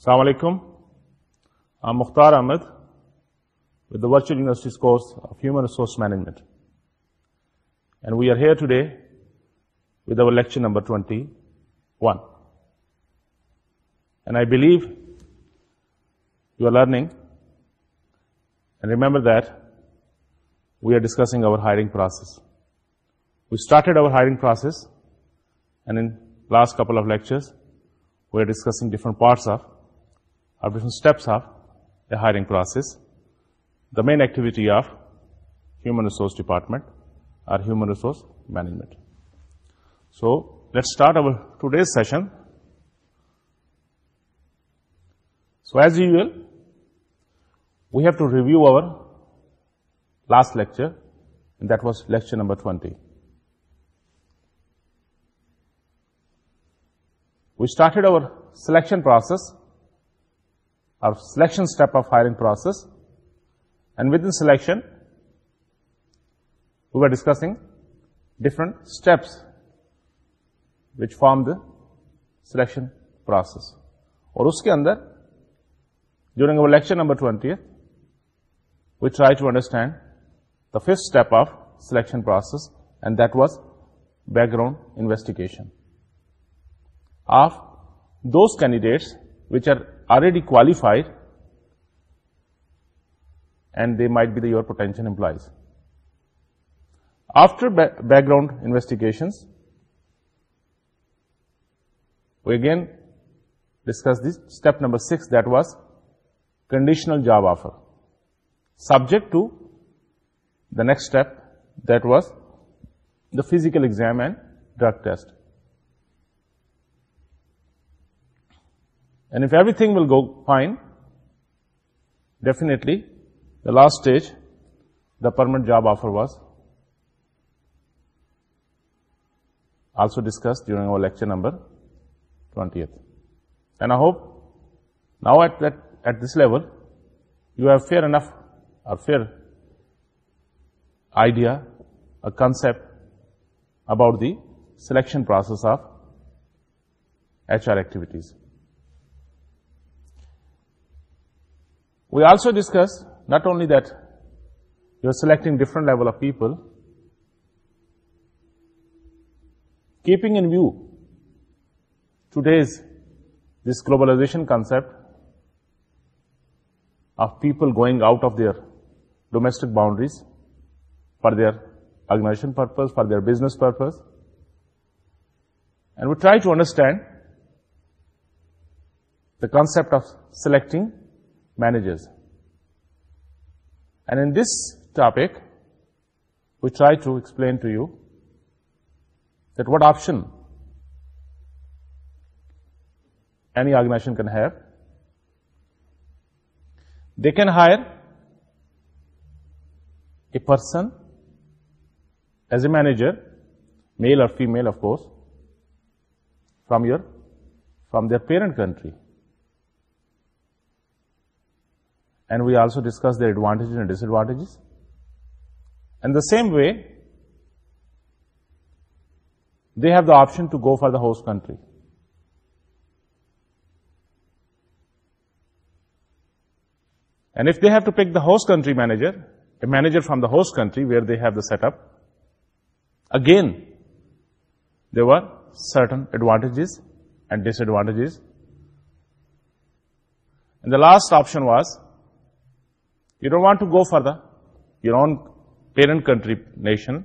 السلام علیکم Mukhtar Ahmed with the virtual universities course of human resource management and we are here today with our lecture number twenty one and I believe you are learning and remember that we are discussing our hiring process we started our hiring process and in last couple of lecture we are discuss different parts of or different steps of a hiring process. The main activity of human resource department or human resource management. So let's start our today's session. So as usual, we have to review our last lecture, and that was lecture number 20. We started our selection process selection step of hiring process and with selection we are discussing different steps which form the selection process اور اس کے اندر جوڑ lecture number twenty eight we try to understand the first step of selection process and that's background investigation of those candidates which are already qualified, and they might be your potential employees. After background investigations, we again discussed this step number 6, that was conditional job offer, subject to the next step, that was the physical exam and drug test. And if everything will go fine, definitely the last stage, the permanent job offer, was also discussed during our lecture number 20th. And I hope now at this level you have fair enough or fair idea, a concept about the selection process of HR activities. We also discussed not only that you're selecting different level of people, keeping in view today's this globalization concept of people going out of their domestic boundaries for their organization purpose, for their business purpose. And we try to understand the concept of selecting managers. And in this topic, we try to explain to you that what option any organization can have. They can hire a person as a manager, male or female, of course, from their parent country. and we also discussed their advantages and disadvantages. And the same way, they have the option to go for the host country. And if they have to pick the host country manager, a manager from the host country where they have the setup, again, there were certain advantages and disadvantages. And the last option was you don't want to go further. Your own parent country, nation.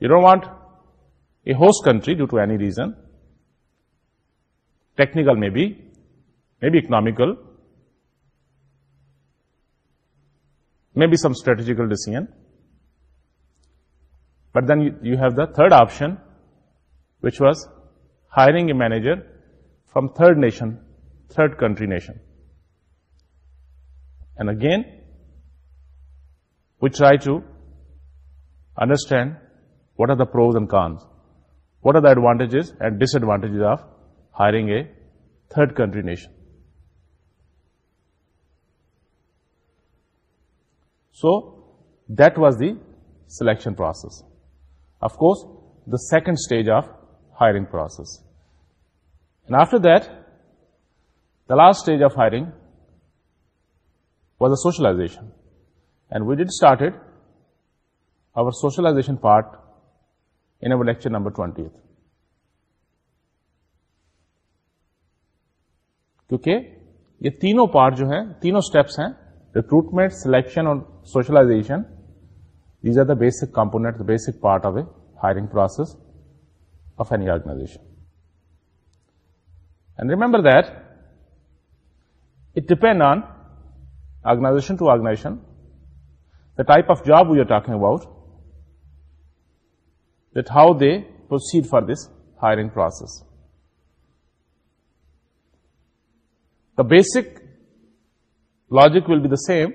You don't want a host country due to any reason. Technical maybe economical, maybe some strategical decision. But then you have the third option, which was hiring a manager from third country nation. And again, we try to understand what are the pros and cons, what are the advantages and disadvantages of hiring a third country nation. So, that was the selection process. Of course, the second stage of hiring process. And after that, the last stage of hiring a socialization and wait it start over socialization part in lecture number twenty eight کیونکہ یہ تینوں part جو ہیں تینوں steps ہیں recruitment selection اور socialization these are the basic component the basic part of a hiring process of any organization and remember that it depend on organization to organization, the type of job we are talking about, that how they proceed for this hiring process. The basic logic will be the same,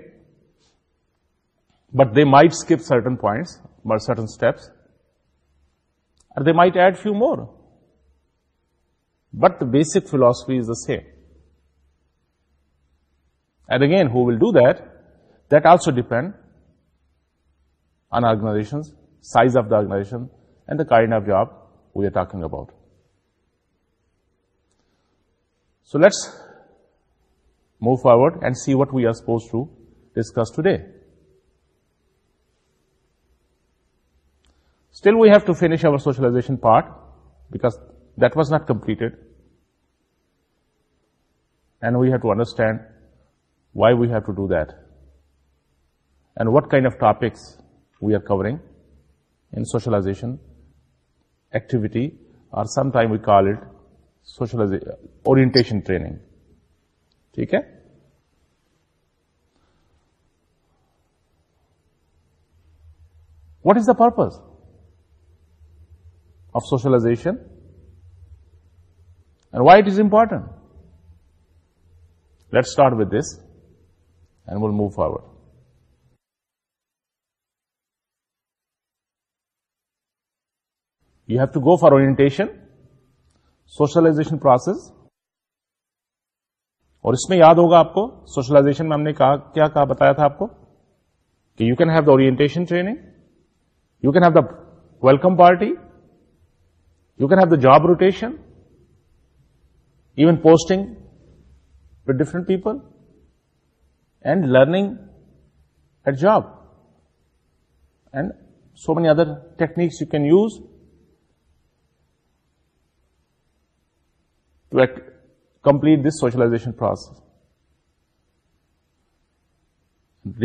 but they might skip certain points or certain steps, or they might add few more. But the basic philosophy is the same. And again, who will do that? That also depends on organizations, size of the organization, and the kind of job we are talking about. So let's move forward and see what we are supposed to discuss today. Still, we have to finish our socialization part because that was not completed, and we have to understand why we've to do that and what kind of topics we are covering in socialization activity اور some time we call it socialize or training ٹھیک ہے what is the purpose of socialization and why it is important late start with this will move forward you have to go for orientation سوشلاشن process اور اس میں یاد ہوگا آپ کو socialisation میں ہم نے کہا کیا کہا بتایا تھا آپ کو کہ you can have the orientation training you can have the welcome party you can have the job rotation even posting different people and learning a job, and so many other techniques you can use to complete this socialization process.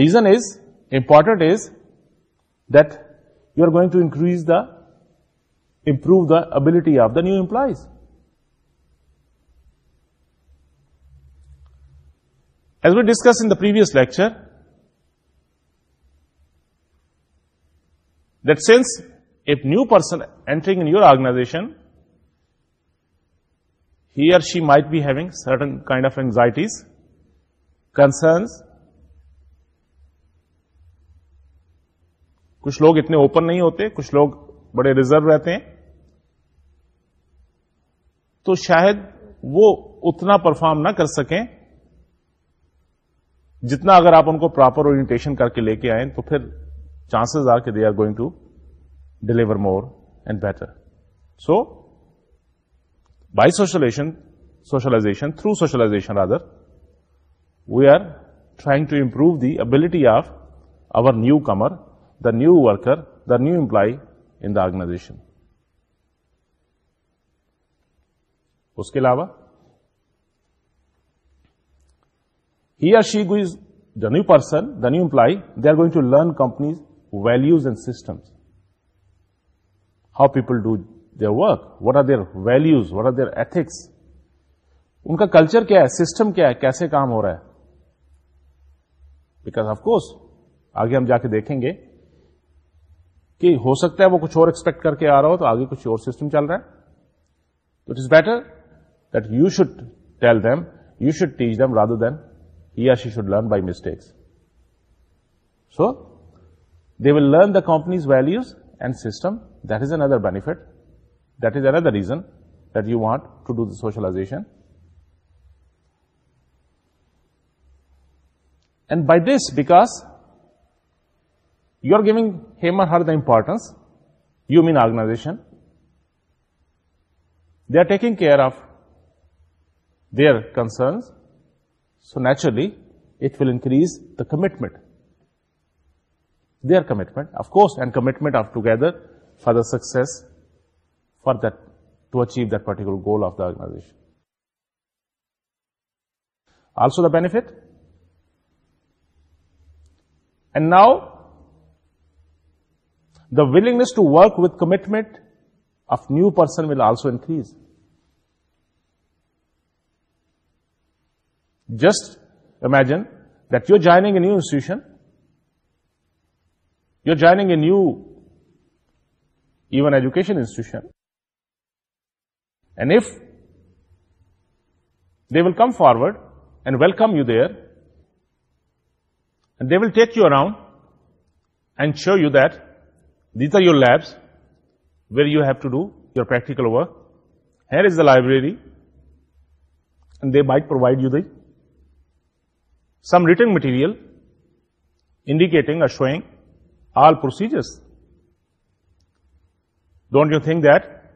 Reason is, important is that you are going to improve the ability of the new employees. Discuss in the previous lecture that since a new person entering in your organization he or she might be having certain kind of anxieties concerns کچھ لوگ اتنے open نہیں ہوتے کچھ لوگ بڑے reserve رہتے ہیں تو شاید وہ اتنا پرفارم نہ کر سکیں جتنا اگر آپ ان کو پراپر اورینٹیشن کر کے لے کے آئیں تو پھر چانسز آر کہ they are going to deliver more and better so by socialization socialization through socialization other we are trying to improve the ability of our newcomer the new worker the new employee in the organization اس کے علاوہ he or she go as the new person the new employee they are going to learn companies values and systems how people do the work what are there values what are their ethics ان کا culture کیا ہے system کیا ہے کیسے کام ہو رہا ہے بیکاز آف کورس آگے ہم جا کے دیکھیں گے کہ ہو سکتا ہے وہ کچھ اور ایکسپیکٹ کر کے آ رہا ہو تو آگے کچھ اور سسٹم چل رہا ہے تو it is better that you should tell them you should teach them rather than He or she should learn by mistakes. So, they will learn the company's values and system. That is another benefit. That is another reason that you want to do the socialization. And by this, because you are giving him or her the importance, you mean organization, they are taking care of their concerns, so naturally, it will increase the commitment, their commitment, of course, and commitment of together for the success, for that, to achieve that particular goal of the organization. Also the benefit. And now, the willingness to work with commitment of new person will also increase. Just imagine that you're joining a new institution, you're joining a new even education institution, and if they will come forward and welcome you there, and they will take you around and show you that these are your labs where you have to do your practical work. Here is the library, and they might provide you the some written material indicating or showing all procedures. Don't you think that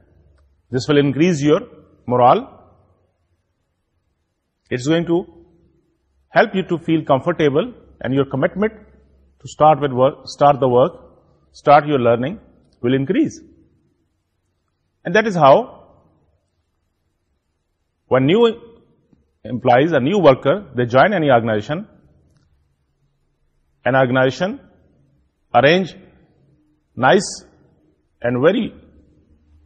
this will increase your morale? It's going to help you to feel comfortable, and your commitment to start your learning will increase. And that is how, when new employees, a new worker, they join any organization. An organization arrange nice and very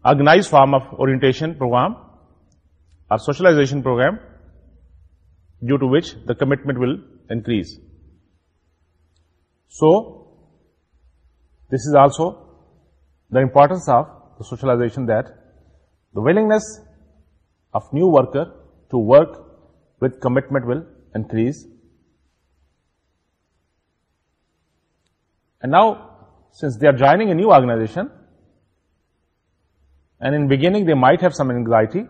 organized form of orientation program or socialization program, due to which the commitment will increase. So, this is also the importance of the socialization, that the willingness of new worker to work with commitment will increase. And now, since they are joining a new organization, and in beginning they might have some anxiety,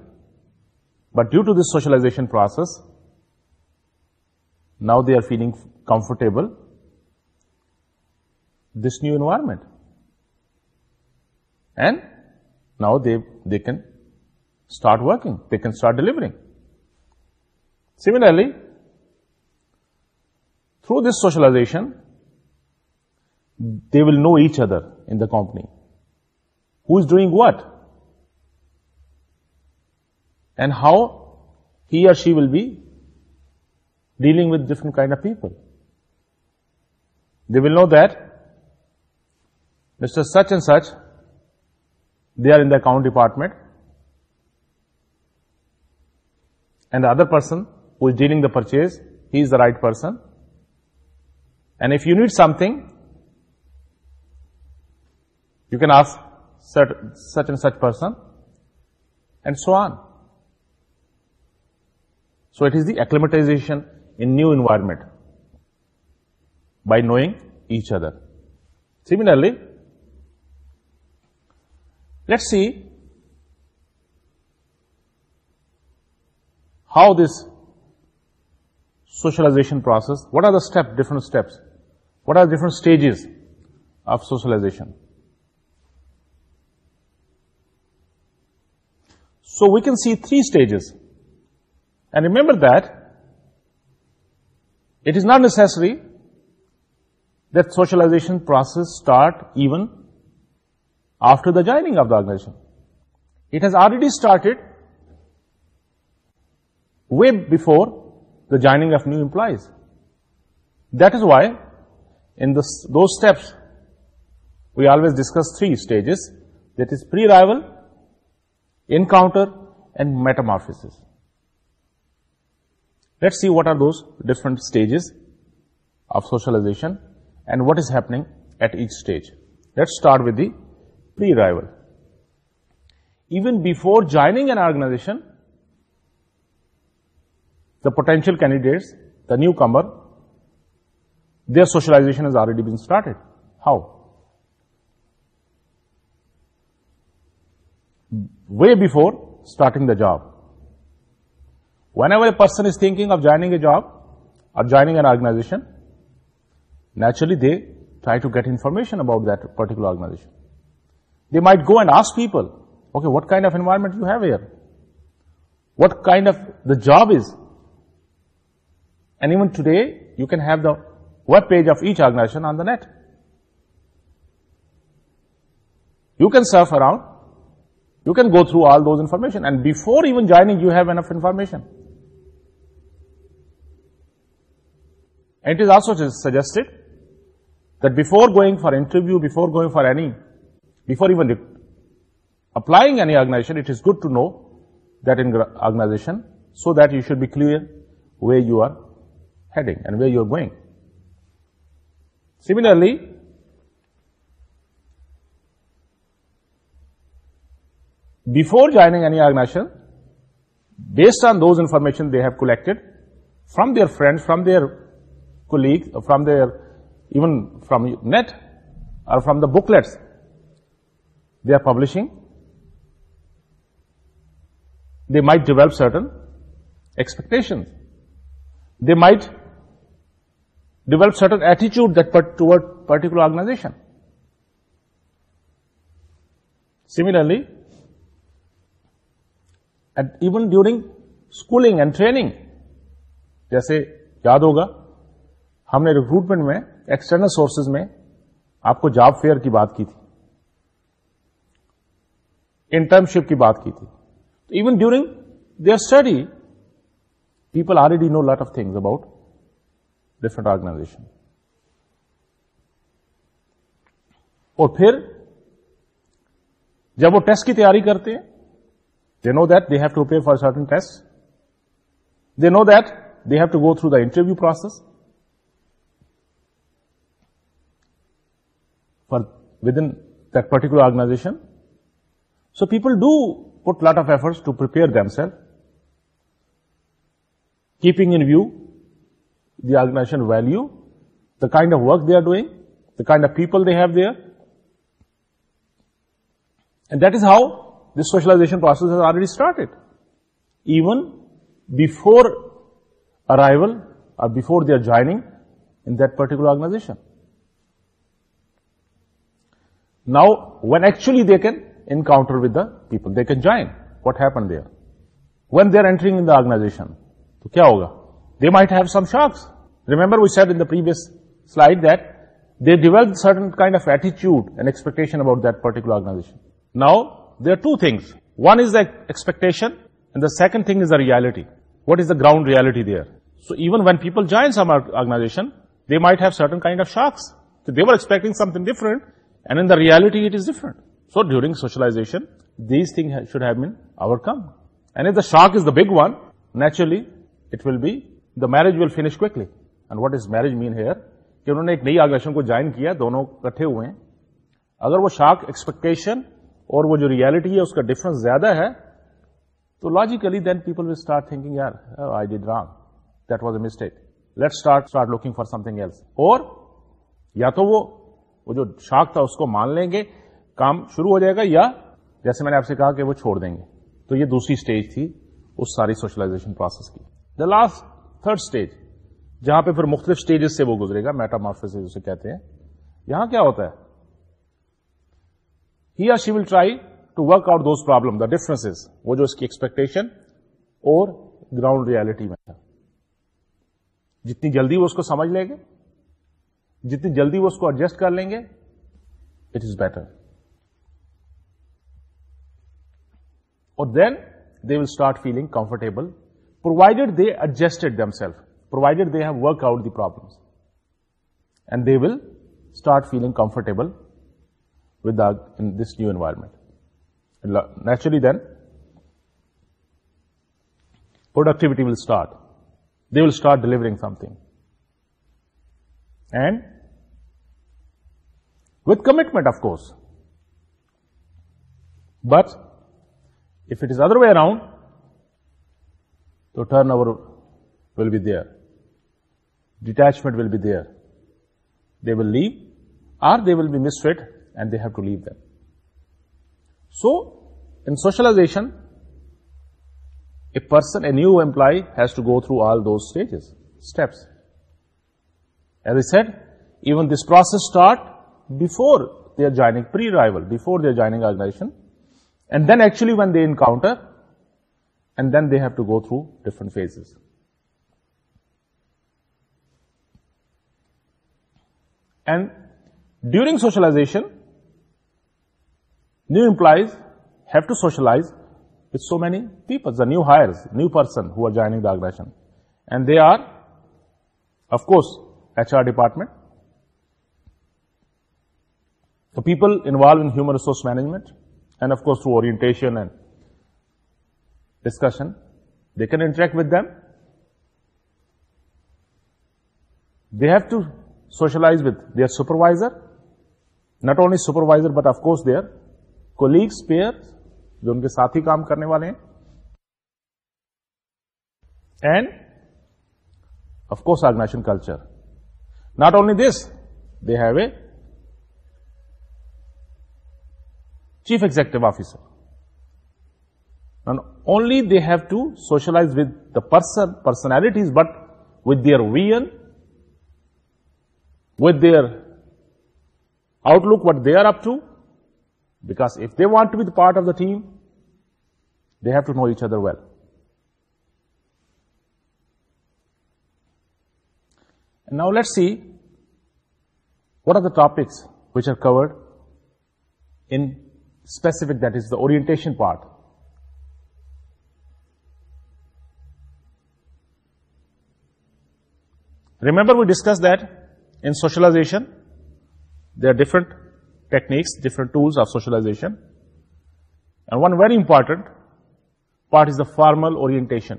but due to this socialization process, now they are feeling comfortable this new environment. And now they can start working, they can start delivering. Similarly, through this socialization, they will know each other in the company. Who is doing what? And how he or she will be dealing with different kind of people. They will know that Mr. Such and Such, they are in the account department, and the other person who is dealing the purchase, he is the right person. And if you need something, you can ask such and such person, and so on. So it is the acclimatization in new environment by knowing each other. Similarly, let's see how this socialization process. What are the steps, different steps? What are different stages of socialization? So we can see three stages. And remember that it is not necessary that socialization process start even after the joining of the organization. It has already started way before the joining of new implies. That is why in those steps we always discuss three stages, that is pre-arrival, encounter and metamorphosis. Let's see what are those different stages of socialization and what is happening at each stage. Let's start with the pre-arrival. Even before joining an organization, the potential candidates, the newcomer, their socialization has already been started. How? Way before starting the job. Whenever a person is thinking of joining a job or joining an organization, naturally they try to get information about that particular organization. They might go and ask people, okay, what kind of environment you have here? What kind of the job is? And even today, you can have the web page of each organization on the net. You can surf around. You can go through all those information. And before even joining, you have enough information. And it is also suggested that before going for interview, before going for any, before even applying any organization, it is good to know that organization so that you should be clear where you are heading and where you're going. Similarly, before joining any organization, based on those information they have collected from their friends, from their colleagues, or from their, even from net or from the booklets they are publishing, they might develop certain expectations. They might develop سٹر ایٹیچیوڈ that ٹوڈ particular organization similarly even during schooling and training جیسے یاد ہوگا ہم نے recruitment میں external sources میں آپ کو job fair کی بات کی تھی انٹرنشپ کی بات کی تھی even during their study people already know lot of things about different organization اور پھر جب وہ ٹیسٹ کی تیاری کرتے ہیں they know that they have to ٹوپی for certain test they know that they have to go through the interview process for with in particular organization so people do put lot of efforts to prepare themself keeping in view the organization value, the kind of work they are doing, the kind of people they have there. And that is how this socialization process has already started, even before arrival or before they are joining in that particular organization. Now, when actually they can encounter with the people, they can join. What happened there? When they are entering in the organization, تو کیا ہوگا they might have some shocks remember we said in previous slide that they develop certain kind of ایٹیچیوڈ and expectation about that particular organization now they are two things one is the expect and the second thing is the reality what is the ground reality they so even when people join some organization they might have certain kind of shocks they are expecting something different and in the reality it is different so during socialization these thing should have been overcome and the shock is the big one naturally it will be the marriage marriage will finish quickly and what is mean here کہ انہوں نے ایک نئی آرشن کو join کیا دونوں کٹھے ہوئے ہیں اگر وہ شارک ایکسپیکٹیشن اور وہ جو ریالٹی ہے اس کا ڈفرنس زیادہ ہے تو logically then people will start thinking یار I did wrong that was a mistake let start start looking for something else اور یا تو وہ جو شاک تھا اس کو مان لیں گے کام شروع ہو جائے گا یا جیسے میں نے آپ سے کہا کہ وہ چھوڑ دیں گے تو یہ دوسری اسٹیج تھی اس ساری سوشلائزیشن پروسیس کی دا لاسٹ تھرڈ اسٹیج جہاں پہ پھر مختلف اسٹیجز سے وہ گزرے گا میٹا مارس جسے کہتے ہیں یہاں کیا ہوتا ہے he or she will try to work out those problem the difference وہ جو اس کی ایکسپیکٹیشن اور گراؤنڈ ریالٹی میں ہے جتنی جلدی وہ اس کو سمجھ لیں گے جتنی جلدی وہ اس کو ایڈجسٹ کر لیں گے اٹ از بیٹر اور then they will start feeling comfortable provided they adjusted themselves, provided they have worked out the problems. And they will start feeling comfortable with in this new environment. And naturally then, productivity will start. They will start delivering something. And with commitment, of course. But if it is other way around, so turnover will be there. Detachment will be there. They will leave, or they will be misfit and they have to leave them. So, in socialization, a new employee has to go through all those steps. As I said, even this process starts before they are joining organization, and then actually when they encounter and then they have to go through different phases. And during socialization, new employees have to socialize with so many people, the new hires, new person who are joining the organization. And they are, of course, HR department, the people involved in human resource management, and of course through orientation and discussion they can interact with them they have to socialize with the supervisor not only supervisor but of course the colleagues peer جو ان کے ساتھ ہی کام کرنے والے ہیں and of course organizational culture not only this they have a chief executive officer And only they have to socialize with the personalities, but with their vision, with their outlook, what they are up to, because if they want to be the part of the team, they have to know each other well. And now let's see what are the topics which are covered in specific, that is the orientation part. Remember we discuss that in socialization there are different techniques different tools of socialization and one very important part is the formal orientation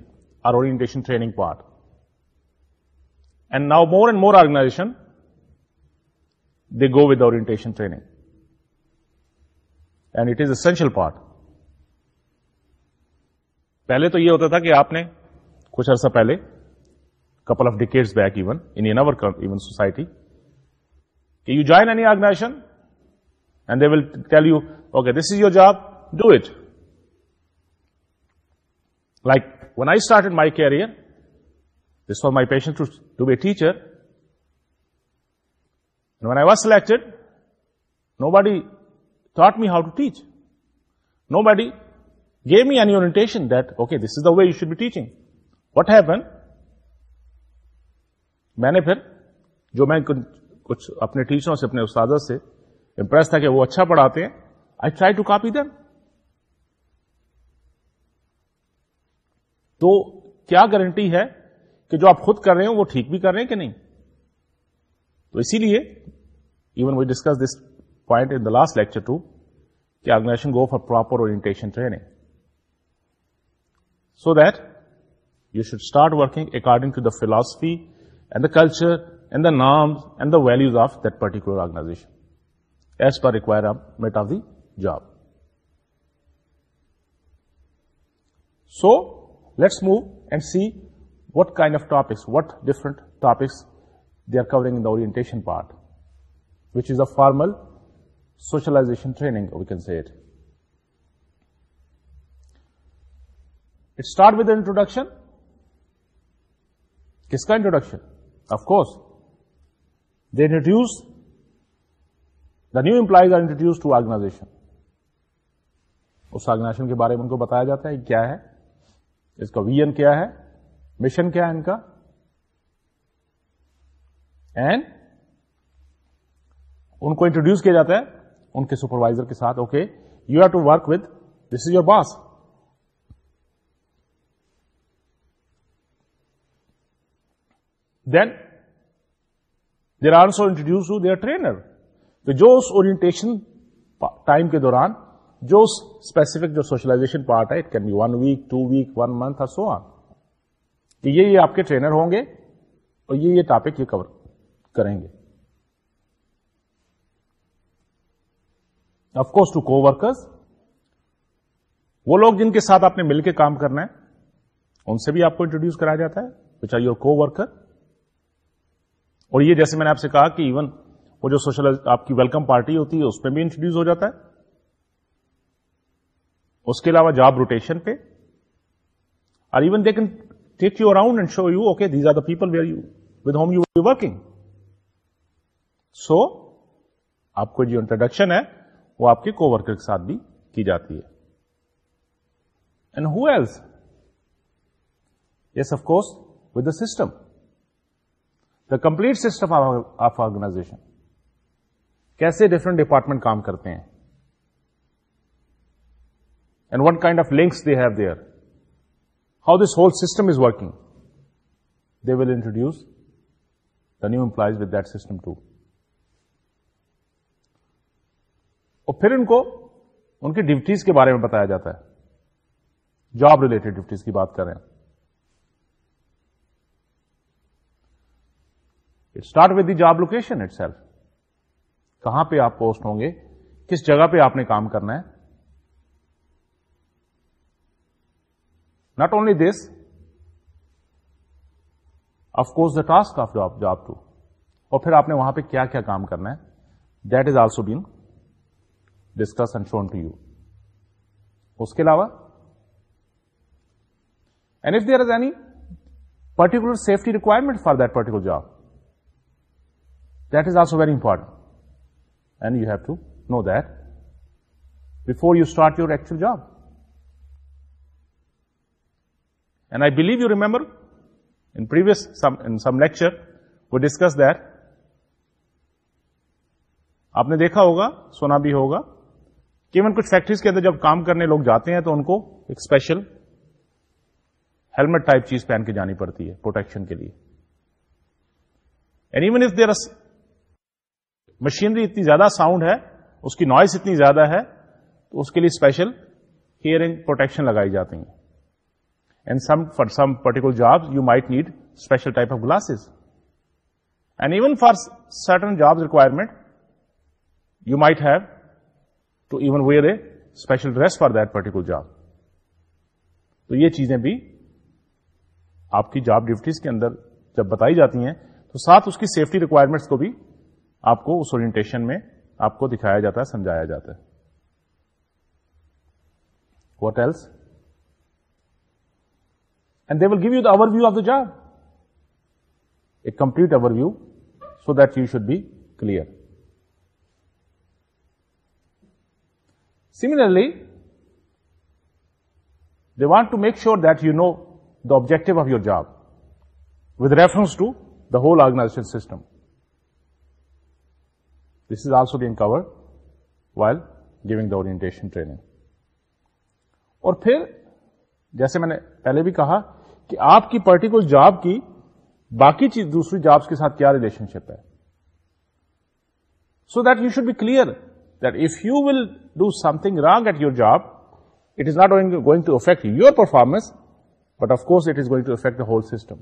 or orientation training part and now more and more organization they go with orientation training and it is essential part پہلے تو یہ ہوتا تھا کہ آپ نے کچھ عرصہ پہلے couple of decades back even, in our even society. Okay, you join any organization, and they will tell you, okay, this is your job, do it. Like, when I started my career, this was my passion to be a teacher. And when I was selected, nobody taught me how to teach. Nobody gave me any orientation that, okay, this is the way you should be teaching. What happened? میں نے پھر جو میں کچھ اپنے ٹیچروں سے اپنے استاذہ سے امپریس تھا کہ وہ اچھا پڑھاتے ہیں I try to copy them تو کیا گارنٹی ہے کہ جو آپ خود کر رہے ہیں وہ ٹھیک بھی کر رہے ہیں کہ نہیں تو اسی لیے even we discuss this point in the last lecture too کہ آرگنائزیشن گو فار پراپر اور so that you should start working according to the philosophy the culture and the norms and the values of that particular organization as per requirement of the job so let's move and see what kind of topics what different topics they are covering orientation part which is a formal socialisation training we can see it start with the introduction کس کا introduction introduce the new employees are introduce to organization اس organization کے بارے میں ان کو بتایا جاتا ہے کیا ہے اس کا وی کیا ہے مشن کیا ہے ان کا اینڈ ان کو انٹروڈیوس کیا جاتا ہے ان کے سپروائزر کے ساتھ okay you have to work with this is your boss then there introduce to their trainer جو اس اورینٹیشن ٹائم کے دوران جو اسپیسیفک جو سوشلائزیشن پارٹ ہے it can be one one week week two month اور سو کہ یہ یہ آپ کے ٹرینر ہوں گے اور یہ یہ ٹاپک یہ کور کریں گے of course to coworkers وہ لوگ جن کے ساتھ آپ نے مل کے کام کرنا ہے ان سے بھی آپ کو انٹروڈیوس کرایا جاتا ہے یور کو ورکر اور یہ جیسے میں نے آپ سے کہا کہ ایون وہ جو سوشل آپ کی ویلکم پارٹی ہوتی ہے اس میں بھی انٹروڈیوس ہو جاتا ہے اس کے علاوہ جاب روٹیشن پہ اور even they can take you around and show you okay these are the people where you with home you working so آپ کو جو انٹروڈکشن ہے وہ آپ کے ورکر کے ساتھ بھی کی جاتی ہے and who else yes of course with the system the complete system of organization کیسے ڈفرنٹ ڈپارٹمنٹ کام کرتے ہیں and what kind of links they have there how this whole system is working they will introduce the new employees with that system too اور پھر ان کو ان کی duties کے بارے میں بتایا جاتا ہے جاب ریلیٹڈ ڈیوٹیز کی بات کر رہے ہیں start with the job location itself کہاں پہ آپ پوسٹ ہوں گے کس جگہ پہ آپ نے کام کرنا ہے not only this of course the task of job job too اور پھر آپ نے وہاں پہ کیا کیا کام کرنا ہے that is also been discuss and shown to you اس کے علاوہ and if any particular safety requirement for that particular job that is also very important and you have to know before you start your actual job and I believe you remember in previous وس آپ نے دیکھا ہوگا سونا بھی ہوگا کہ even کچھ فیکٹریز کے اندر جب کام کرنے لوگ جاتے ہیں تو ان کو ایک اسپیشل ہیلمیٹ ٹائپ چیز پہن کے جانی پڑتی ہے پروٹیکشن کے لیے and even if there machinery اتنی زیادہ ساؤنڈ ہے اس کی نوائز اتنی زیادہ ہے تو اس کے لیے اسپیشل ہیئرنگ پروٹیکشن لگائی جاتی ہیں and some some for particular job you might need special type of glasses and even for certain job requirement you might have to even wear a special dress for that particular job تو یہ چیزیں بھی آپ کی job duties کے اندر جب بتائی جاتی ہیں تو ساتھ اس کی سیفٹی ریکوائرمنٹس کو بھی آپ کو اس اورینٹیشن میں آپ کو دکھایا جاتا ہے سمجھایا جاتا ہے what else and they will give you the overview of the job a complete overview so that you should be clear similarly they want to make sure that you know the objective of your job with reference to the whole organization system is also being covered while giving the orientation training اور پھر جیسے میں نے پہلے بھی کہا کہ آپ کی پرٹیکولر جاب کی باقی چیز دوسری جابس کے ساتھ کیا ریلیشن شپ ہے so that you should be clear that if you will do something wrong at your job it is not going to affect your performance but of course it is going to affect the whole system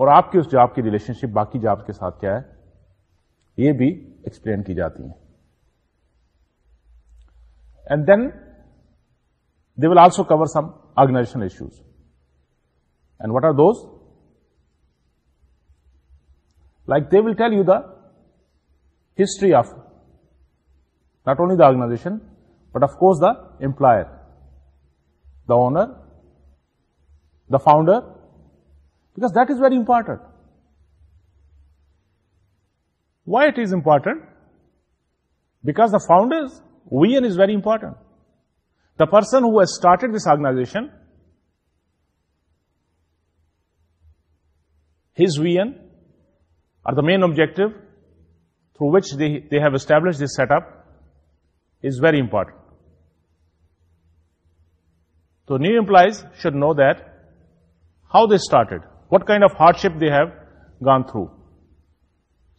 اور آپ کی اس job کی relationship باقی job کے ساتھ کیا ہے یہ بھی ایکسپلین کی جاتی ہیں and then they will also cover some organization issues and what are those like they will tell you the history of not only the organization but of course the employer the owner the founder because that is very important Why it is important? Because the founders, vision is very important. The person who has started this organization, his vision or the main objective through which they have established this setup is very important. So new employees should know that how they started, what kind of hardship they have gone through.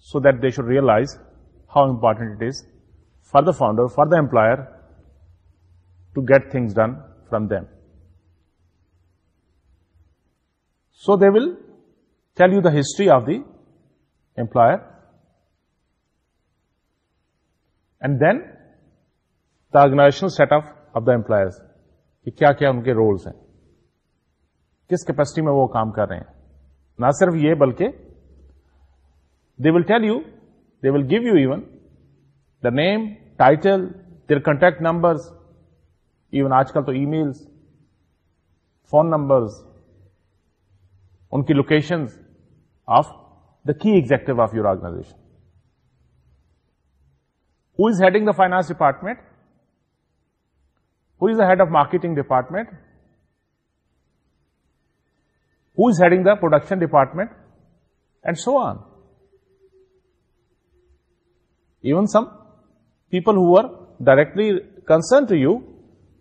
So that they should realise how important it is for the founder for the employer to get things done from them so they will tell you the history of the employer and then the organisational set up of the employers کیا کیا ان کے rules ہیں کس capacity میں وہ کام کر رہے ہیں نہ صرف یہ بلکہ they will tell you they will give you even the name title their contact numbers even آج کل تو ای میل فون نمبر ان کی location of the key executive of your organization holding the finance department who's the head of marketing department who's heading the production department and so on even some people who are directly you you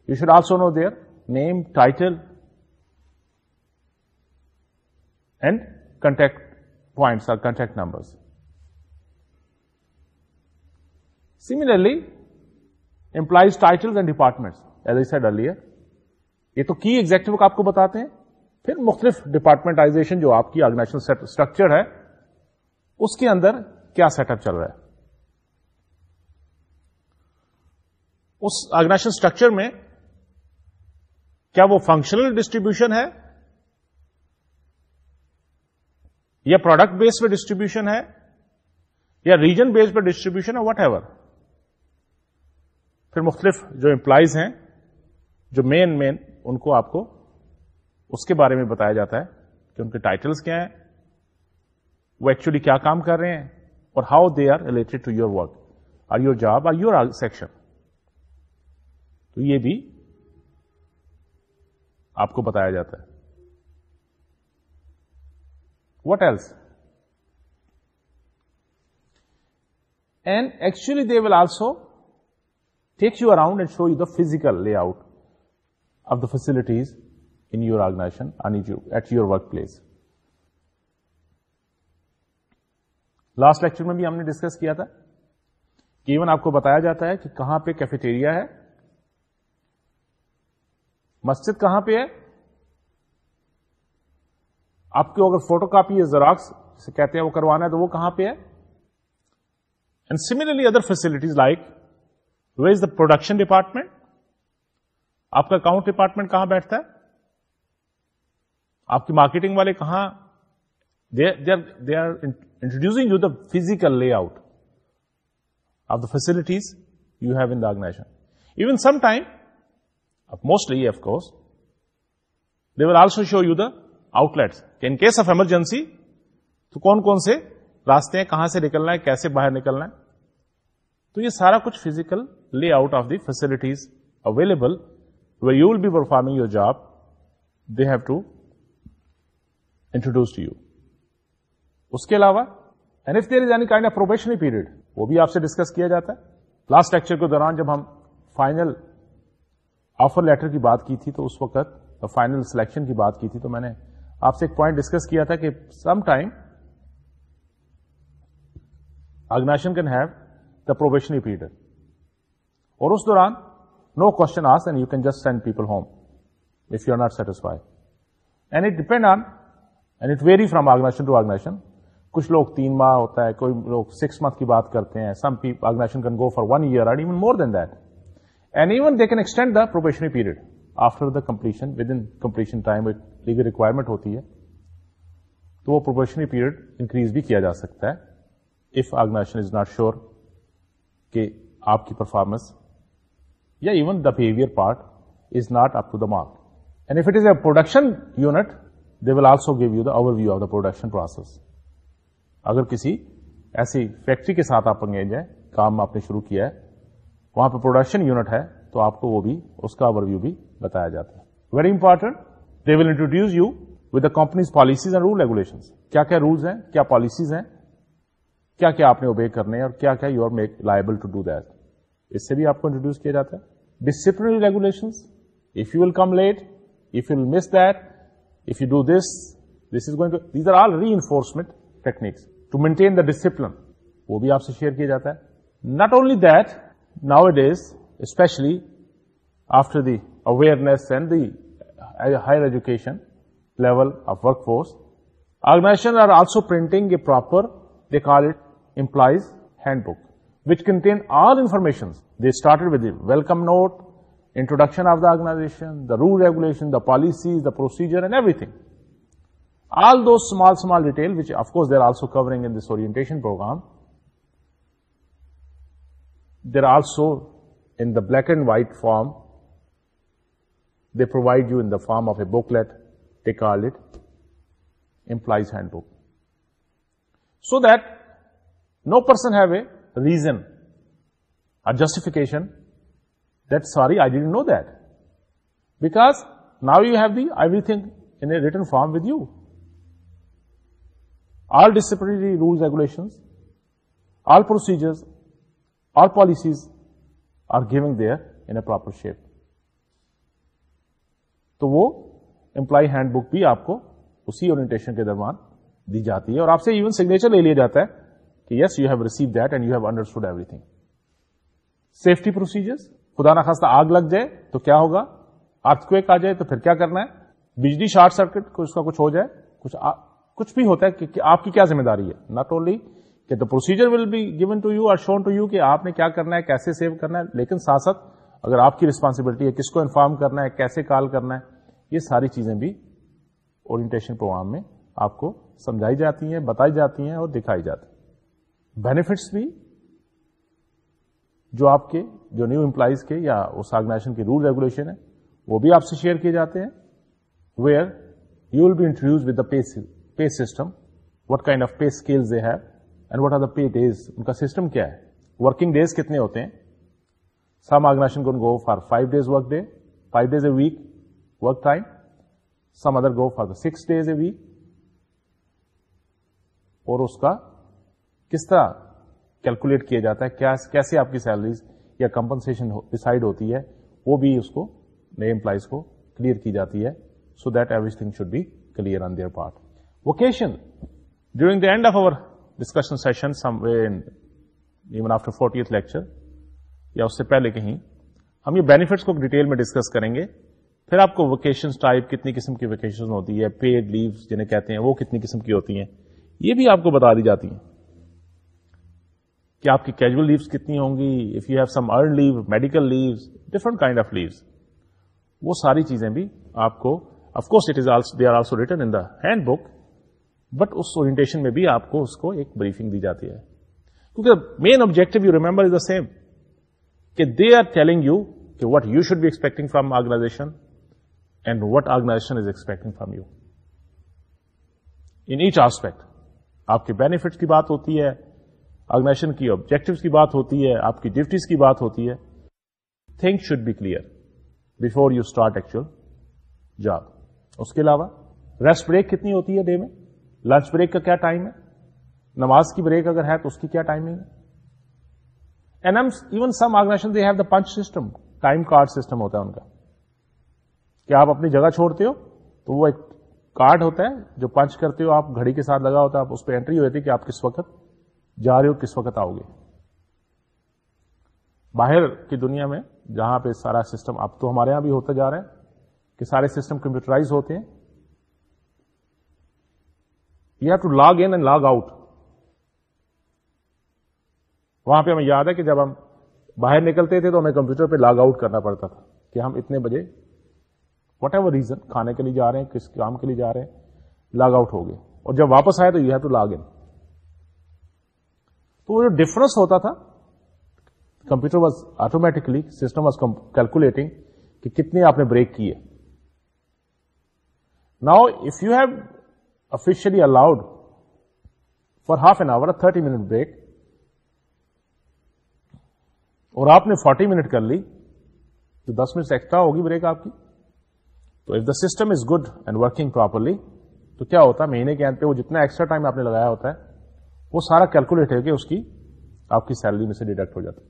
you should their name, know and name title and contact numbers. Similarly, contact titles similarly employees title and said earlier, یہ تو کی executive آپ کو بتاتے ہیں پھر مختلف departmentalisation جو آپ کی آرگنائزیشن اسٹرکچر ہے اس کے اندر کیا سیٹ اپ چل رہا ہے اس آرگنائزیشن اسٹرکچر میں کیا وہ فنکشنل ڈسٹریبیوشن ہے یا پروڈکٹ بیس پہ ڈسٹریبیوشن ہے یا ریجن بیس پہ ڈسٹریبیوشن ہے واٹ ایور پھر مختلف جو امپلائیز ہیں جو مین مین ان کو آپ کو اس کے بارے میں بتایا جاتا ہے کہ ان کے ٹائٹلس کیا ہیں وہ ایکچولی کیا کام کر رہے ہیں اور how they are related to your work or your job or your section تو یہ بھی آپ کو بتایا جاتا ہے what else and actually they will also take you around and show you the physical layout of the facilities in your organization at your work place last lecture میں بھی ہم نے ڈسکس کیا تھا کہ ایون آپ کو بتایا جاتا ہے کہ کہاں پہ کیفیٹیریا ہے مسجد کہاں پہ ہے آپ کو اگر فوٹو کاپی یا جسے کہتے ہیں وہ کروانا ہے تو وہ کہاں پہ ہے and similarly other facilities like is the production department آپ کا اکاؤنٹ ڈپارٹمنٹ کہاں بیٹھتا ہے آپ کی مارکیٹنگ والے کہاں they are introducing you the physical layout of the facilities you have in the organization even some time mostly of course they will also show you the outlet in case of emergency تو کون کون سے راستے ہیں کہاں سے نکلنا ہے کیسے باہر نکلنا ہے تو یہ سارا کچھ physical layout of the facilities available you will be performing your job they have to introduce to you اس کے علاوہ N F درز a professional period وہ بھی آپ سے ڈسکس کیا جاتا ہے لاسٹ لیکچر کے دوران جب ہم فائنل آفر لیٹر کی بات کی تھی تو اس وقت فائنل سلیکشن کی بات کی تھی تو میں نے آپ سے ایک پوائنٹ ڈسکس کیا تھا کہ some time ignition can have the probation period اور اس دوران نو کوشچن آس and you can just send people home if you are not satisfy and it depend on and it vary from organisation to organisation کچھ لوگ تین ماہ ہوتا ہے کوئی لوگ سکس منتھ کی بات کرتے ہیں some organisation can go for one year and even more than that stand the probationary period after the completion with in completion time ایک لیگل ریکوائرمنٹ ہوتی ہے تو وہ پروبیشنری پیریڈ انکریز بھی کیا جا سکتا ہے if organization is not sure کہ آپ کی پرفارمنس یا even the behaviour part is not up to the mark and if it is a production unit they will also give you the view of the production process اگر کسی ایسی factory کے ساتھ آپ انگیج ہیں کام آپ نے شروع کیا ہے وہاں پہ پروڈکشن یونٹ ہے تو آپ کو وہ بھی اس کا اوور ویو بھی بتایا جاتا ہے very important they will introduce you with the companies policies and rule regulation کیا کیا رولس ہیں کیا پالیسیز ہیں کیا کیا آپ نے اوبے کرنے اور کیا کیا you are make liable to do that اس سے بھی آپ کو انٹروڈیوس کیا جاتا ہے disciplinary regulation if you will come late if you will miss that if you do this this is going these are all reinforcement techniques to maintain the discipline وہ بھی آپ سے شیئر کیا جاتا ہے not only that Nowadays, especially after the awareness and the uh, higher education level of workforce, organizations are also printing a proper, they call it employees handbook, which contain all informations. They started with the welcome note, introduction of the organization, the rule regulation, the policies, the procedure and everything. All those small detail, which of course they are also covering in this orientation program, they're also in the black and white form. They provide you in the form of a booklet. They call it Employees Handbook. So that no person have a reason or justification that, sorry, I didn't know that. Because now you have the everything in a written form with you. All disciplinary rules, regulations, all procedures, policies are giving they in proper shape تو وہ employee handbook بھی آپ کو اسی orientation کے درمیان دی جاتی ہے اور آپ سے ایون سگنیچر لے لیا جاتا ہے کہ yes you have receive that and you have understood everything safety procedures خدا نخواستہ آگ لگ جائے تو کیا ہوگا آرٹکویک آ جائے تو پھر کیا کرنا ہے بجلی شارٹ سرکٹ اس کا کچھ ہو جائے کچھ آ... کچھ بھی ہوتا ہے کہ آپ کی کیا ذمہ داری ہے ناٹ اونلی کہ the procedure will be given to you or shown to you کہ آپ نے کیا کرنا ہے کیسے سیو کرنا ہے لیکن ساتھ ساتھ اگر آپ کی ہے کس کو انفارم کرنا ہے کیسے کال کرنا ہے یہ ساری چیزیں بھی اورینٹیشن پروگرام میں آپ کو سمجھائی جاتی ہیں بتائی جاتی ہیں اور دکھائی جاتی ہیں بینیفٹس بھی جو آپ کے جو نیو امپلائیز کے یا اس آرگنائزیشن کے رول ریگولیشن ہے وہ بھی آپ سے شیئر کیے جاتے ہیں where you will be introduce with the pay system what kind of pay skills they have and what are the pay days ان کا سسٹم کیا ہے ورکنگ ڈیز کتنے ہوتے ہیں some organization gone go for five days work day five days a week work time some other go for the six days a week اور اس کا کس طرح کیلکولیٹ کیا جاتا ہے کیسے آپ کی سیلریز یا کمپنسن ڈسائڈ ہوتی ہے وہ بھی اس کو نئے امپلائیز کو کلیئر کی جاتی ہے so that everything should be clear on their part vocation during the end of over discussion way even after forty eighth lecture یا اس سے پہلے کہیں ہم یہ بینیفٹس کو ڈیٹیل میں ڈسکس کریں گے پھر آپ کو ویکیشن ٹائپ کتنی قسم کی ویکیشن ہوتی ہے پیڈ لیو جنہیں کہتے ہیں وہ کتنی قسم کی ہوتی ہیں یہ بھی آپ کو بتا دی جاتی ہیں کہ آپ کی کیجول لیوس کتنی ہوں گی if you have some earn leave medical leaves different kind of leaves وہ ساری چیزیں بھی آپ کو it is also written in the handbook but orientation میں بھی آپ کو اس کو ایک بریفنگ دی جاتی ہے کیونکہ main objective you remember is the same کہ دے آر ٹیلنگ یو کہ what you should be expecting from organization and what organization is expecting from you in each aspect آپ کے بینیفٹ کی بات ہوتی ہے آرگنائزیشن کی آبجیکٹو کی بات ہوتی ہے آپ کی ڈیوٹیز کی بات ہوتی ہے think should be clear before you start actual job اس کے علاوہ ریسٹ بریک کتنی ہوتی ہے ڈے میں لنچ بریک کا کیا ٹائم ہے نماز کی بریک اگر ہے تو اس کی کیا ٹائمنگ ہے punch system time card system ہوتا ہے ان کا کیا آپ اپنی جگہ چھوڑتے ہو تو وہ ایک کارڈ ہوتا ہے جو پنچ کرتے ہو آپ گھڑی کے ساتھ لگا ہوتا ہے آپ اس پہ انٹری ہوتی ہے کہ آپ کس وقت جا رہے ہو کس وقت آؤ گے باہر کی دنیا میں جہاں پہ سارا سسٹم اب تو ہمارے یہاں بھی ہوتا جا رہا ہے کہ سارے سسٹم کمپیوٹرائز ہوتے ہیں you have to log in and log out وہاں پہ ہمیں یاد ہے کہ جب ہم باہر نکلتے تھے تو ہمیں کمپیوٹر پہ لاگ آؤٹ کرنا پڑتا تھا کہ ہم اتنے بجے وٹ ایور ریزن کھانے کے لیے جا رہے ہیں کس کام کے لیے جا رہے ہیں لاگ آؤٹ ہو گئے اور جب واپس آئے تو you have to log in تو وہ جو ڈفرنس ہوتا تھا computer was automatically system was calculating کہ کتنے آپ نے بریک کیے now if you have allowed allowed for half an hour thirty minute break اور آپ نے فورٹی منٹ کر لی تو دس منٹ ایکسٹرا ہوگی بریک آپ کی تو if the system is good and working properly تو کیا ہوتا ہے مہینے کے اندر وہ جتنا ایکسٹرا ٹائم آپ نے لگایا ہوتا ہے وہ سارا کیلکولیٹ ہو کے اس کی آپ کی سیلری میں سے ڈیڈکٹ ہو جاتا ہے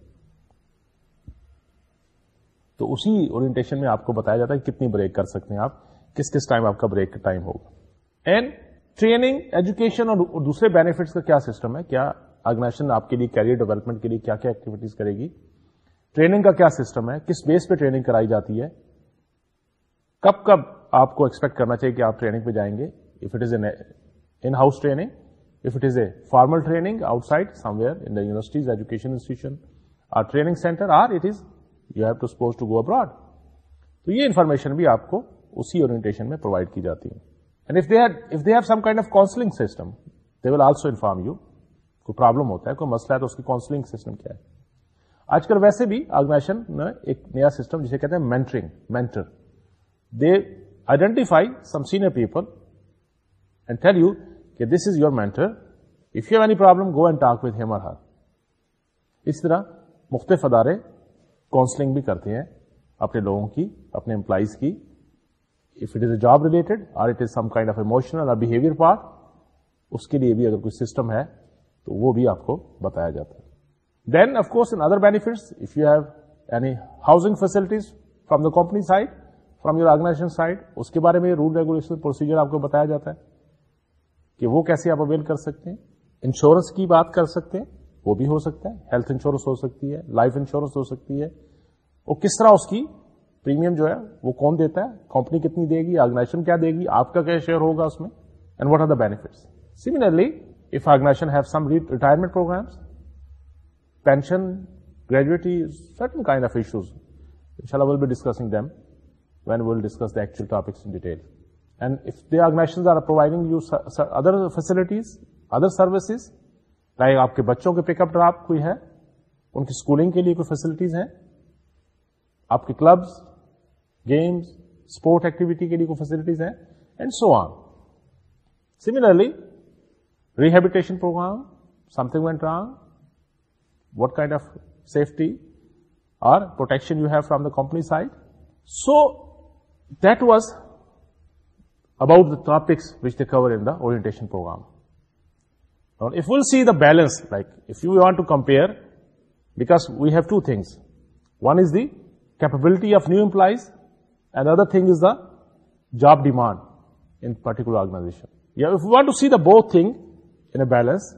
تو اسی اورینٹیشن میں آپ کو بتایا جاتا ہے کتنی بریک کر سکتے ہیں آپ کس کس ٹائم آپ کا بریک ٹائم ہوگا اینڈ ٹریننگ ایجوکیشن اور دوسرے بینیفٹس کا کیا سسٹم ہے کیا آرگنائزیشن آپ کے لیے کیریئر ڈیولپمنٹ کے لیے کیا کیا ایکٹیویٹیز کرے گی ٹریننگ کا کیا سسٹم ہے کس بیس پہ ٹریننگ کرائی جاتی ہے کب کب آپ کو ایکسپیکٹ کرنا چاہیے کہ آپ ٹریننگ پہ جائیں گے if it is in house training if it is a formal training outside somewhere in the universities education institution or training center or it is you have to suppose to go abroad تو یہ information بھی آپ کو اسی orientation میں provide کی جاتی ہے ول آلسو انفارم یو کوئی پرابلم ہوتا ہے کوئی مسئلہ ہے تو اس کی کاؤنسلنگ سسٹم کیا ہے آج کل ویسے بھی آرگنائزیشن ایک نیا سسٹم جسے کہتے ہیں mentoring mentor they identify some senior people and tell you کہ this is your mentor if you any problem go and talk with him or her اس طرح مختلف ادارے کاؤنسلنگ بھی کرتے ہیں اپنے لوگوں کی اپنے امپلائیز کی جاب behavior پارٹ اس کے لیے بھی اگر کوئی سسٹم ہے تو وہ بھی آپ کو بتایا جاتا ہے then course in other benefits if you have یعنی housing facilities from the company side from your organization side اس کے بارے میں رول ریگولیشن پروسیجر آپ کو بتایا جاتا ہے کہ وہ کیسے آپ اویل کر سکتے ہیں انشورنس کی بات کر سکتے ہیں وہ بھی ہو سکتا ہے ہیلتھ انشورنس ہو سکتی ہے لائف انشورنس ہو سکتی ہے وہ کس طرح اس کی پریمیم جو ہے وہ کون دیتا ہے کمپنی کتنی دے گی آرگنائزیشن کیا دے گی آپ کا کیا شیئر ہوگا اس میں and what are the benefits similarly if organization have some retirement programs pension gratuity certain kind of issues ان شاء اللہ will be discussing them when will discuss the actual topics in detail and if the organization are providing you other facilities other services like آپ کے بچوں کے پک اپ drop کوئی ہے ان کی اسکولنگ کے لیے کوئی فیسلٹیز ہیں آپ کے کلبس گیمس اسپورٹ ایکٹیویٹی کے لیے کوئی فیسلٹیز ہیں and so on similarly rehabilitation program something went wrong what kind of safety اور protection you have from the company side so that was about the topics which the cover in انٹیشن program if will see the balance like if you want to compare because we have two things one is the capability of new employees Another thing is the job demand in particular organization. Yeah, if we want to see the both thing in a balance,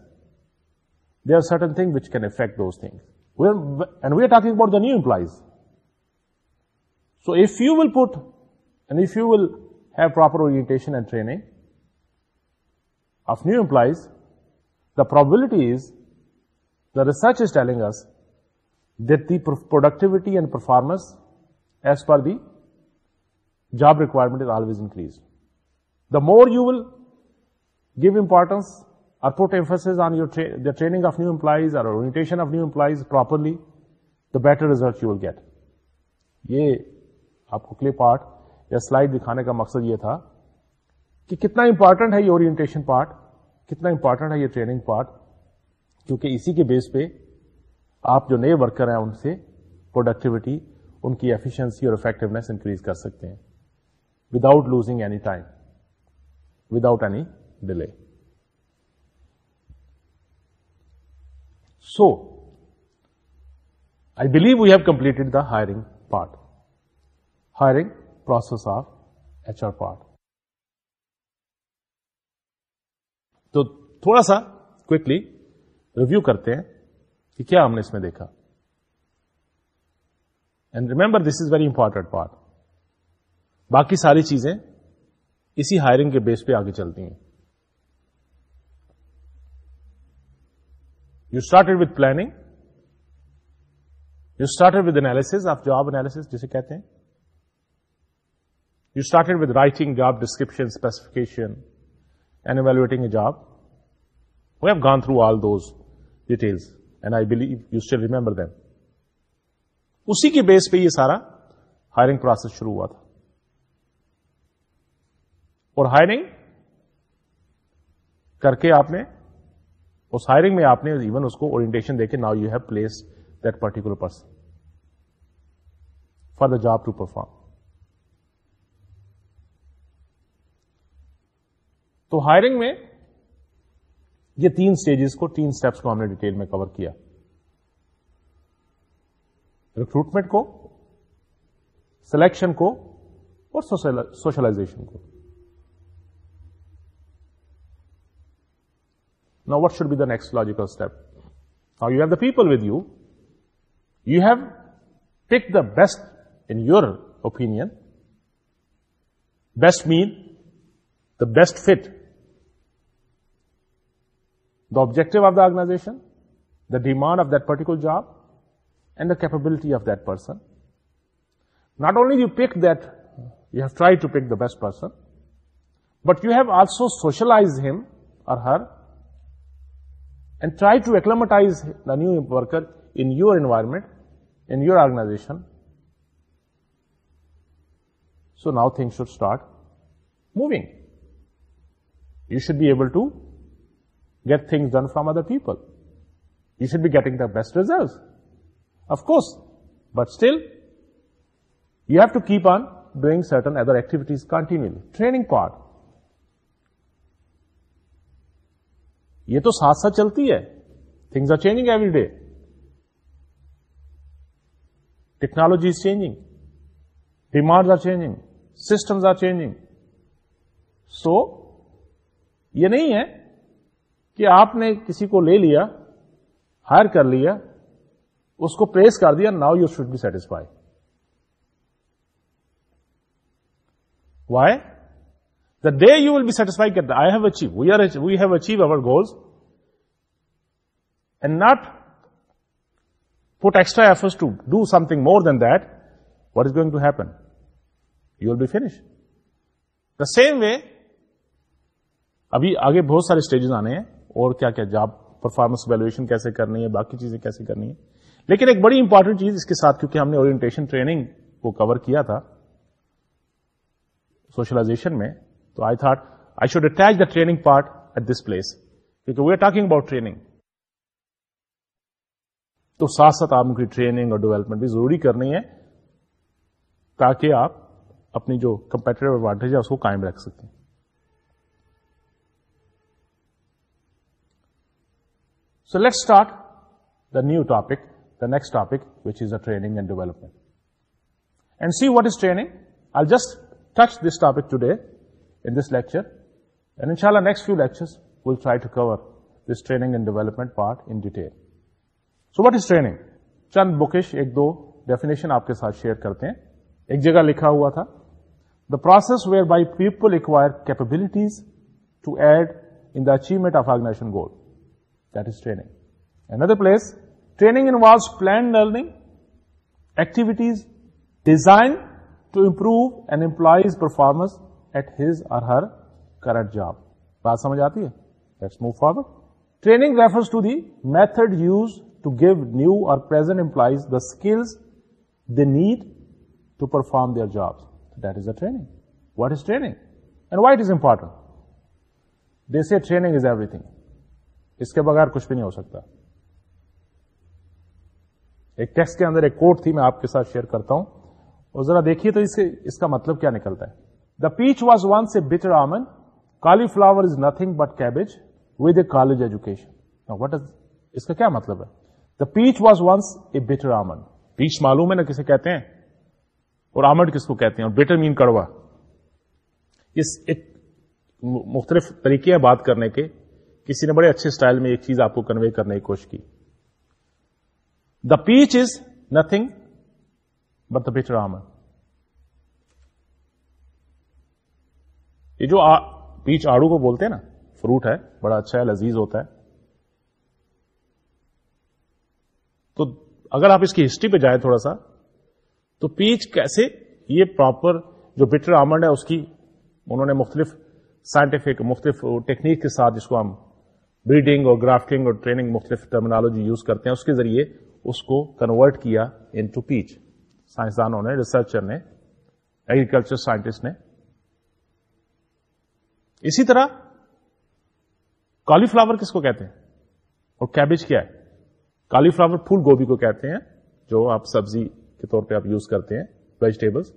there are certain things which can affect those things. We are talking about the new employees. So if you will put, and if you will have proper orientation and training of new employees, the probability is, the research is telling us that the productivity and performance as per the job requirement is always increase the more you will give importance on you training of new امپلائیزیشن of new employees properly the better result you will get یہ آپ کو clip part یا slide دکھانے کا مقصد یہ تھا کہ کتنا امپارٹنٹ ہے یہ اورینٹیشن پارٹ کتنا امپارٹنٹ ہے یہ ٹریننگ پارٹ کیونکہ اسی کے بیس پہ آپ جو نئے ورکر ہیں ان سے پروڈکٹیوٹی ان کی ایفیشنسی اور افیکٹونیس انکریز کر سکتے ہیں without losing any time without any delay so I believe you have completed the hiring part hiring process of H R part تو تھوڑا سا کو کرتے ہیں کہ کیا ہم نے اس میں دیکھا and remember this is very important part باقی ساری چیزیں اسی ہائرنگ کے بیس پہ آگے چلتی ہیں you started with planning you started with analysis of job analysis جسے کہتے ہیں you started with writing job description specification and evaluating a job we have gone through all those detail and I believe you still remember then اسی کے base پہ یہ سارا hiring process شروع ہوا تھا اور ہائرنگ کر کے آپ نے اس ہائرنگ میں آپ نے ایون اس کو اورینٹیشن دے کے now you have place that particular person for the job to perform تو ہائرنگ میں یہ تین اسٹیجز کو تین اسٹیپس کو ہم نے ڈیٹیل میں کور کیا ریکروٹمنٹ کو سلیکشن کو اور سوشلائزیشن کو Now what should be the next logical step? Now you have the people with you. You have picked the best in your opinion. Best means the best fit. The objective of the organization, the demand of that particular job, and the capability of that person. Not only you pick that, you have tried to pick the best person, but you have also socialized him or her and try to acclimatize the new worker in your environment, in your organization. So now things should start moving. You should be able to get things done from other people. You should be getting the best results, of course, but still you have to keep on doing certain other activities continually. Training part یہ تو ساتھ ساتھ چلتی ہے things are changing every day technology is changing demand are changing systems are changing so یہ نہیں ہے کہ آپ نے کسی کو لے لیا ہائر کر لیا اس کو پریس کر دیا now you should be satisfy why The day be satisfied that I have achieved, we, are, we have achieved our goals and not put extra efforts to do something more than that, what is going to happen? You will be finished. The same way, ابھی آگے بہت سارے stages آنے ہیں اور کیا کیا job performance evaluation کیسے کرنی ہے باقی چیزیں کیسے کرنی ہے لیکن ایک بڑی امپورٹنٹ چیز اس کے ساتھ کیونکہ ہم نے اورینٹیشن ٹریننگ کو کور کیا تھا سوشلائزیشن میں تو I thought I should attach the training part at this place کیونکہ we are talking about training تو ساتھ ساتھ آپ کی ٹریننگ اور ڈیولپمنٹ بھی ضروری کرنی ہے تاکہ آپ اپنی جو کمپیٹیو ایڈوانٹیج ہے اس کو قائم رکھ سکیں so let start the new topic the next topic which is the training and development and see what is training I just touch this topic today this lecture and ان شاء اللہ next few lecture will try to cover this training in development part انٹے so what is training چند bookish ایک دو definition آپ کے ساتھ share کرتے ہیں ایک جگہ لکھا ہوا تھا the process whereby people require capabilities to aid in the achievement of organizational goals and other place training was plan learning activities design to improve and employees performance at his her current job بات سمجھ آتی ہے training refers to the method use to give new or present employees the skills need to perform their job that is a training what is training and why is important this a training is everything اس کے بغیر کچھ بھی نہیں ہو سکتا ایک text کے اندر ایک کوٹ تھی میں آپ کے ساتھ شیئر کرتا ہوں اور ذرا دیکھیے تو اس, اس کا مطلب کیا نکلتا ہے the peach was once a bitter آمن cauliflower is nothing but cabbage with a college education what is اس کا کیا مطلب ہے the peach was once a bitter آمن پیچ معلوم ہے نا کسے کہتے ہیں اور آمنڈ کس کو کہتے ہیں اور بیٹر مین کڑوا اس ایک مختلف طریقے ہیں بات کرنے کے کسی نے بڑے اچھے اسٹائل میں ایک چیز آپ کو کنوے کرنے کی کوشش کی the peach is nothing but the bitter آمن یہ جو پیچ آڑو کو بولتے ہیں نا فروٹ ہے بڑا اچھا ہے لذیذ ہوتا ہے تو اگر آپ اس کی ہسٹری پہ جائیں تھوڑا سا تو پیچ کیسے یہ پراپر جو بٹر آمنڈ ہے اس کی انہوں نے مختلف سائنٹیفک مختلف ٹیکنیک کے ساتھ جس کو ہم بریڈنگ اور گرافٹنگ اور ٹریننگ مختلف ٹرمنالوجی یوز کرتے ہیں اس کے ذریعے اس کو کنورٹ کیا انٹو پیچ سائنسدانوں نے ریسرچر نے ایگریکلچر سائنٹسٹ نے اسی طرح کالی فلاور کس کو کہتے ہیں اور کیبج کیا ہے کالی فلاور پھول گوبھی کو کہتے ہیں جو آپ سبزی کے طور پہ آپ یوز کرتے ہیں ویجیٹیبلس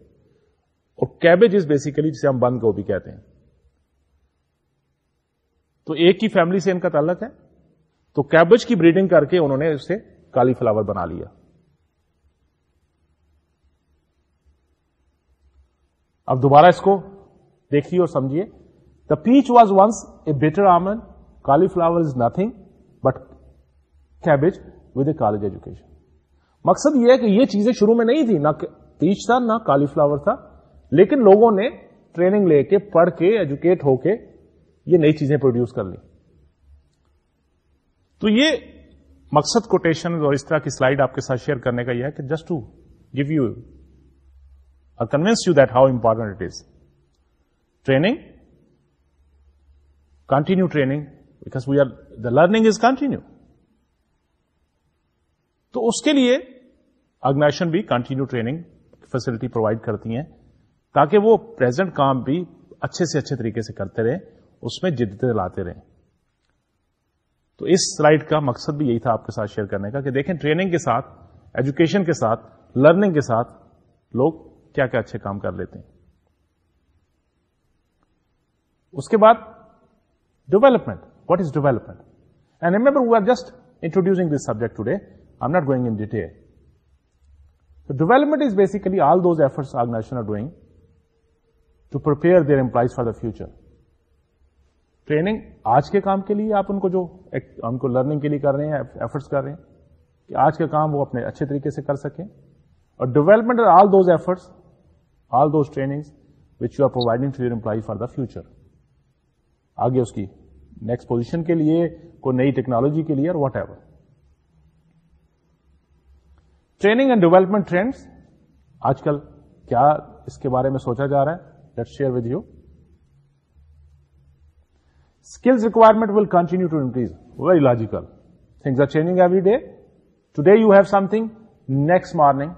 اور کیبج اس بیسیکلی جسے ہم بند گوبھی کہتے ہیں تو ایک کی فیملی سے ان کا تعلق ہے تو کیبج کی بریڈنگ کر کے انہوں نے اسے کالی فلاور بنا لیا اب دوبارہ اس کو دیکھیے اور سمجھیے peach was once a bitter آمن cauliflower is nothing but cabbage with a college education مقصد یہ ہے کہ یہ چیزیں شروع میں نہیں تھی نہ پیچ تھا نہ کالی فلاور تھا لیکن لوگوں نے ٹریننگ لے کے پڑھ کے ایجوکیٹ ہو کے یہ نئی چیزیں پروڈیوس کر لی تو یہ مقصد کوٹیشن اور اس طرح کی سلائڈ آپ کے ساتھ شیئر کرنے کا یہ ہے کہ just to give you I convince you that how important it is training continue training because we are the learning is continue تو اس کے لیے اگنیشن بھی کنٹینیو ٹریننگ فیسلٹی پرووائڈ کرتی ہیں تاکہ وہ پریزنٹ کام بھی اچھے سے اچھے طریقے سے کرتے رہیں اس میں جدت لاتے رہیں تو اس سلائڈ کا مقصد بھی یہی تھا آپ کے ساتھ شیئر کرنے کا کہ دیکھیں ٹریننگ کے ساتھ ایجوکیشن کے ساتھ لرننگ کے ساتھ لوگ کیا کیا اچھے کام کر لیتے ہیں اس کے بعد development what is development and remember we're just introducing this subject today I am not going in detail development is basically all those efforts organize are doing to per employees for the future training آج کے کام کے لیے آپ ان کو جو learning کے لیے کر رہے ہیں ایفرٹس کر رہے ہیں کہ آج کے کام وہ اپنے اچھے طریقے سے کر سکیں اور development all those efforts all those training which you are providing to your employees for the future آگے اس کی نیکسٹ پوزیشن کے لیے کوئی نئی ٹیکنالوجی کے لیے اور whatever training and development trends آج کل کیا اس کے بارے میں سوچا جا رہا ہے let share with you skills requirement will continue to increase very logical things are changing every day today you have something next morning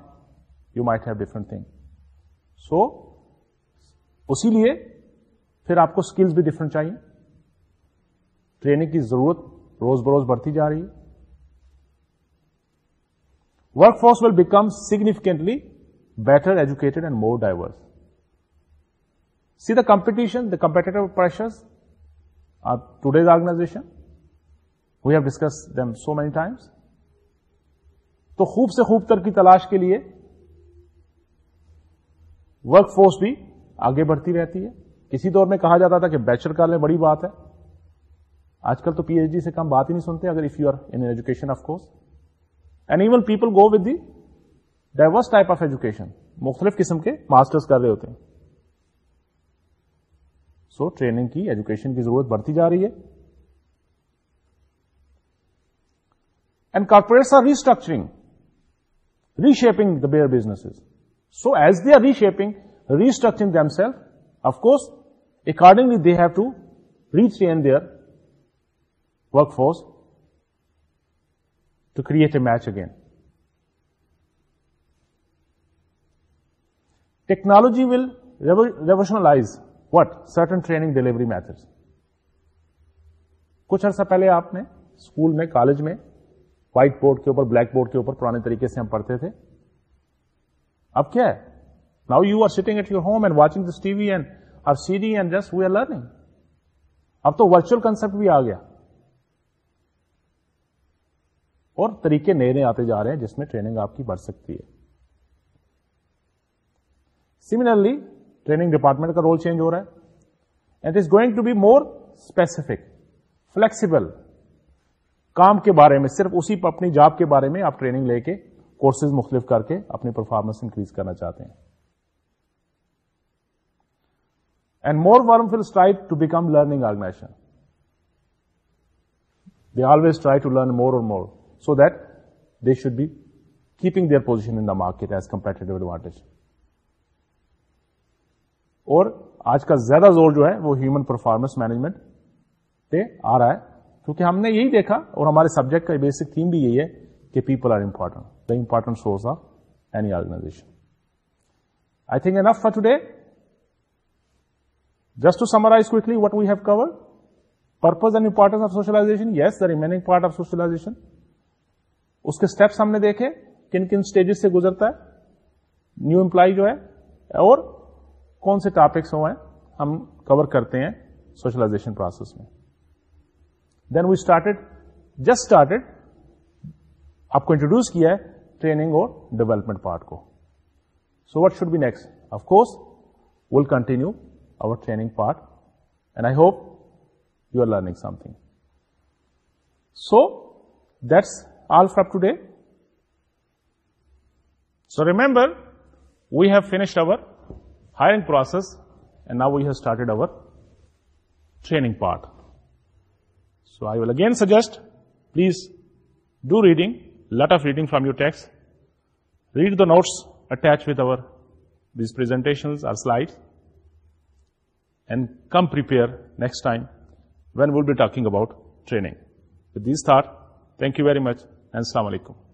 you might have different thing so اسی لیے پھر آپ کو اسکلز بھی different چاہیے training کی ضرورت روز بروز بڑھتی جا رہی ہے work force will become significantly better educated and more diverse see the competition the کمپیٹیٹ pressure today's organization we have discuss them so many times تو خوب سے خوب تر کی تلاش کے لیے ورک فورس بھی آگے بڑھتی رہتی ہے کسی دور میں کہا جاتا تھا کہ کر لیں بڑی بات ہے آج کل تو پی ایچ ڈی سے کم بات ہی نہیں سنتے اگر if you are in education of course and even people go with the diverse type of education مختلف قسم کے ماسٹرس کر رہے ہوتے ہیں سو so, ٹریننگ کی ایجوکیشن کی ضرورت بڑھتی جا رہی ہے and corporates are restructuring reshaping the bare business so as they are reshaping restructuring them self of course accordingly they have to reach train their work force to create a match again technology will revolutionize what certain training delivery method کچھ عرصہ پہلے آپ نے school میں college میں whiteboard کے اوپر black board کے اوپر پرانے طریقے سے ہم پڑھتے تھے اب کیا ہے now you are sitting at your home and watching this T V and R D and just we are learning اب تو ورچوئل کنسپٹ بھی آ گیا اور طریقے نئے نئے آتے جا رہے ہیں جس میں ٹریننگ آپ کی بڑھ سکتی ہے سملرلی ٹریننگ ڈپارٹمنٹ کا رول چینج ہو رہا ہے and going to be more specific flexible کام کے بارے میں صرف اسی اپنی جاب کے بارے میں آپ ٹریننگ لے کے کورسز مختلف کر کے اپنی پرفارمنس انکریز کرنا چاہتے ہیں and more warm full straight to become learning organization they always try to learn more اور more so that they should be keeping their position in the market as compare اور آج کا زیادہ زور جو ہے وہ ہیومن پرفارمنس مینجمنٹ پہ آ رہا ہے کیونکہ ہم نے یہی دیکھا اور ہمارے سبجیکٹ کا بیسک تھیم بھی یہی ہے کہ people are important the important source of any organization I think enough for today just to summarize quickly what we have cover purpose and importance of socialisation yes the remaining part of socialisation اس کے steps ہم نے دیکھے کن کن stage سے گزرتا ہے نیو امپلائی جو ہے اور کون سے ٹاپکس ہوئے ہم کور کرتے ہیں سوشلائزیشن پروسیس میں then we started just started آپ کو انٹروڈیوس کیا ہے ٹریننگ اور ڈیولپمنٹ پارٹ کو so what should be next of course will continue over training part and I hope you are learning something so that's all from today. So remember, we have finished our hiring process and now we have started our training part. So I will again suggest, please do reading, lot of reading from your text. Read the notes attached with our these presentations or slides, and come prepare next time when we'll be talking about training. With this thought, thank you very much. السلام علیکم